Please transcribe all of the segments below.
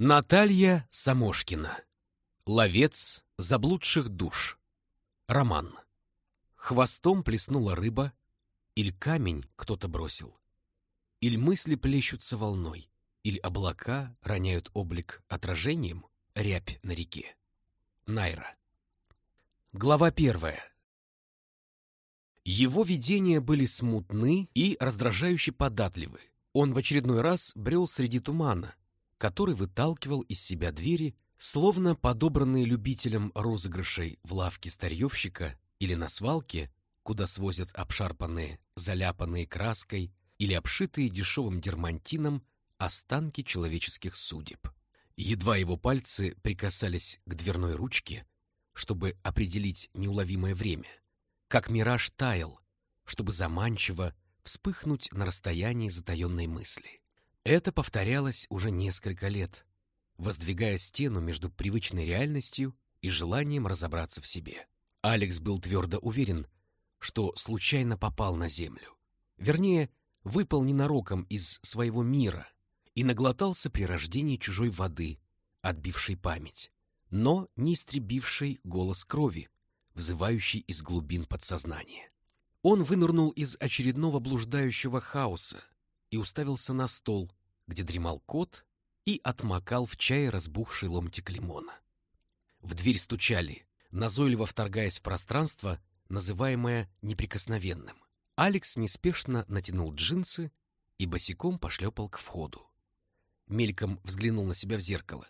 Наталья Самошкина. Ловец заблудших душ. Роман. Хвостом плеснула рыба, или камень кто-то бросил, или мысли плещутся волной, или облака роняют облик отражением, рябь на реке. Найра. Глава первая. Его видения были смутны и раздражающе податливы. Он в очередной раз брел среди тумана, который выталкивал из себя двери, словно подобранные любителям розыгрышей в лавке старьевщика или на свалке, куда свозят обшарпанные, заляпанные краской или обшитые дешевым дермантином останки человеческих судеб. Едва его пальцы прикасались к дверной ручке, чтобы определить неуловимое время, как мираж таял, чтобы заманчиво вспыхнуть на расстоянии затаенной мысли. Это повторялось уже несколько лет, воздвигая стену между привычной реальностью и желанием разобраться в себе. Алекс был твердо уверен, что случайно попал на Землю. Вернее, выпал ненароком из своего мира и наглотался при рождении чужой воды, отбившей память, но не истребившей голос крови, взывающий из глубин подсознания. Он вынырнул из очередного блуждающего хаоса и уставился на стол, где дремал кот и отмокал в чае разбухший ломтик лимона. В дверь стучали, назойливо вторгаясь в пространство, называемое неприкосновенным. Алекс неспешно натянул джинсы и босиком пошлепал к входу. Мельком взглянул на себя в зеркало,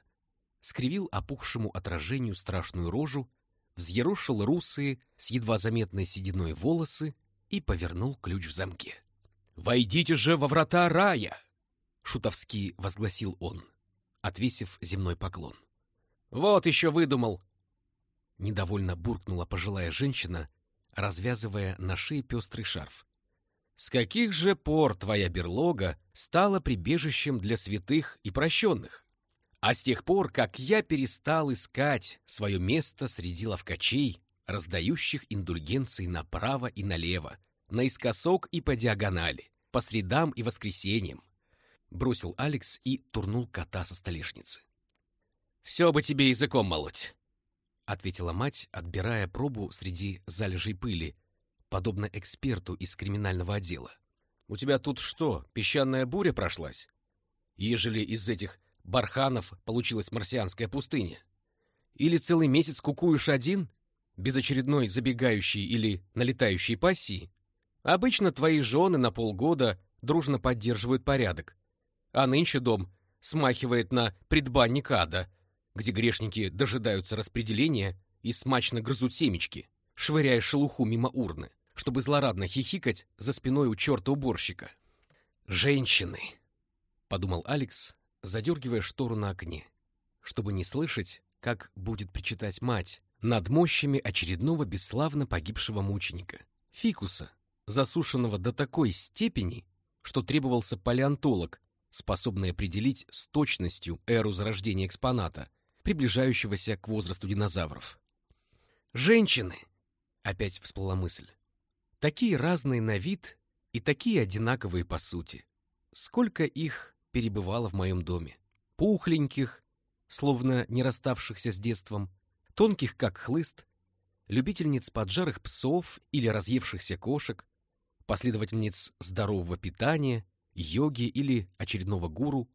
скривил опухшему отражению страшную рожу, взъерошил русые с едва заметной сединой волосы и повернул ключ в замке. «Войдите же во врата рая!» Шутовски возгласил он, отвесив земной поклон. Вот еще выдумал. Недовольно буркнула пожилая женщина, развязывая на шее пестрый шарф. С каких же пор твоя берлога стала прибежищем для святых и прощенных? А с тех пор, как я перестал искать свое место среди ловкачей, раздающих индульгенции направо и налево, наискосок и по диагонали, по средам и воскресеньям, бросил Алекс и турнул кота со столешницы. «Все бы тебе языком молоть», — ответила мать, отбирая пробу среди залежей пыли, подобно эксперту из криминального отдела. «У тебя тут что, песчаная буря прошлась? Ежели из этих барханов получилась марсианская пустыня? Или целый месяц кукуешь один, без очередной забегающей или налетающей пассии? Обычно твои жены на полгода дружно поддерживают порядок, а нынче дом смахивает на предбанник ада, где грешники дожидаются распределения и смачно грызут семечки, швыряя шелуху мимо урны, чтобы злорадно хихикать за спиной у черта-уборщика. «Женщины!» — подумал Алекс, задергивая штору на окне, чтобы не слышать, как будет причитать мать над мощами очередного бесславно погибшего мученика, фикуса, засушенного до такой степени, что требовался палеонтолог, способный определить с точностью эру зарождения экспоната, приближающегося к возрасту динозавров. «Женщины!» — опять всплыла мысль. «Такие разные на вид и такие одинаковые по сути. Сколько их перебывало в моем доме. Пухленьких, словно не расставшихся с детством, тонких, как хлыст, любительниц поджарых псов или разъевшихся кошек, последовательниц здорового питания — йоги или очередного гуру,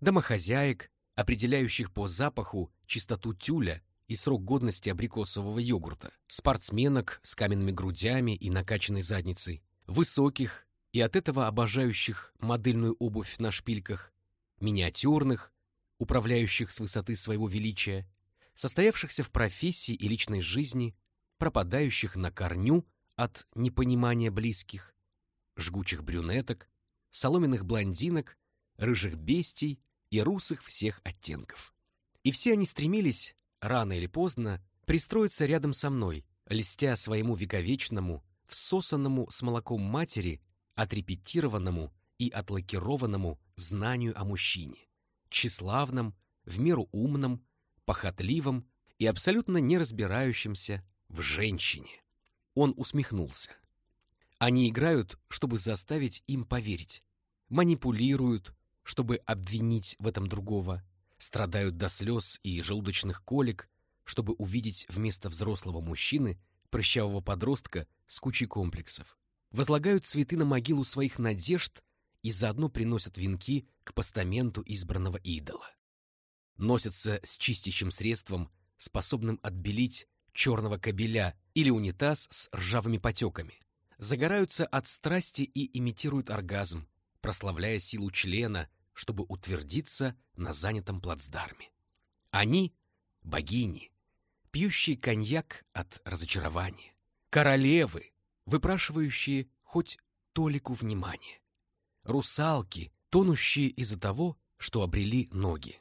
домохозяек, определяющих по запаху чистоту тюля и срок годности абрикосового йогурта, спортсменок с каменными грудями и накачанной задницей, высоких и от этого обожающих модельную обувь на шпильках, миниатюрных, управляющих с высоты своего величия, состоявшихся в профессии и личной жизни, пропадающих на корню от непонимания близких, жгучих брюнеток, соломенных блондинок, рыжих бестий и русых всех оттенков. И все они стремились, рано или поздно, пристроиться рядом со мной, льстя своему вековечному, всосанному с молоком матери, отрепетированному и отлакированному знанию о мужчине, тщеславном, в меру умном, похотливом и абсолютно не разбирающемся в женщине. Он усмехнулся. Они играют, чтобы заставить им поверить, манипулируют, чтобы обвинить в этом другого, страдают до слез и желудочных колик, чтобы увидеть вместо взрослого мужчины прыщавого подростка с кучей комплексов. Возлагают цветы на могилу своих надежд и заодно приносят венки к постаменту избранного идола. Носятся с чистящим средством, способным отбелить черного кобеля или унитаз с ржавыми потеками. Загораются от страсти и имитируют оргазм, прославляя силу члена, чтобы утвердиться на занятом плацдарме. Они — богини, пьющие коньяк от разочарования, королевы, выпрашивающие хоть толику внимания, русалки, тонущие из-за того, что обрели ноги,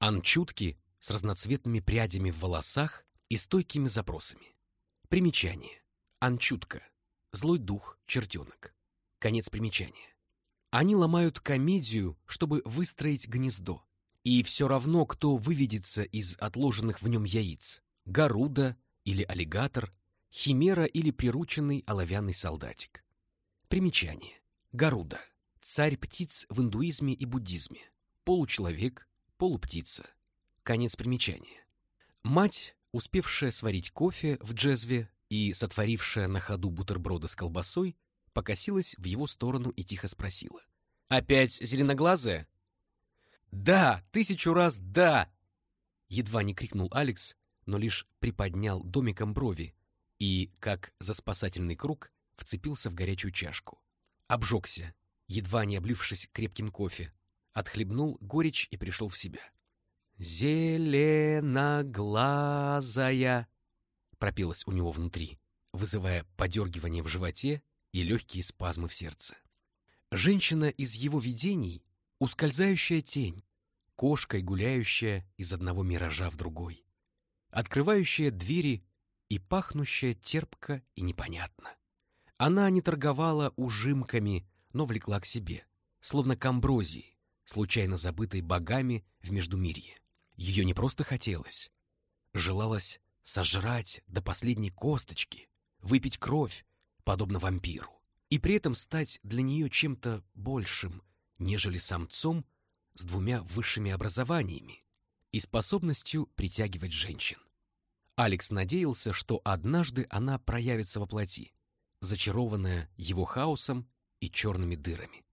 анчутки с разноцветными прядями в волосах и стойкими запросами. Примечание. Анчутка. Злой дух, чертенок. Конец примечания. Они ломают комедию, чтобы выстроить гнездо. И все равно, кто выведется из отложенных в нем яиц. Гаруда или аллигатор, химера или прирученный оловянный солдатик. Примечание. Гаруда. Царь птиц в индуизме и буддизме. Получеловек, полуптица. Конец примечания. Мать, успевшая сварить кофе в джезве и сотворившая на ходу бутерброды с колбасой, покосилась в его сторону и тихо спросила. «Опять зеленоглазая?» «Да, тысячу раз да!» Едва не крикнул Алекс, но лишь приподнял домиком брови и, как за спасательный круг, вцепился в горячую чашку. Обжегся, едва не облившись крепким кофе, отхлебнул горечь и пришел в себя. «Зеленоглазая!» Пропилось у него внутри, вызывая подергивание в животе и легкие спазмы в сердце. Женщина из его видений — ускользающая тень, кошкой гуляющая из одного миража в другой, открывающая двери и пахнущая терпко и непонятно. Она не торговала ужимками, но влекла к себе, словно к амброзии, случайно забытой богами в Междумирье. Ее не просто хотелось, желалось сожрать до последней косточки, выпить кровь, подобно вампиру, и при этом стать для нее чем-то большим, нежели самцом с двумя высшими образованиями и способностью притягивать женщин. Алекс надеялся, что однажды она проявится во плоти, зачарованная его хаосом и черными дырами.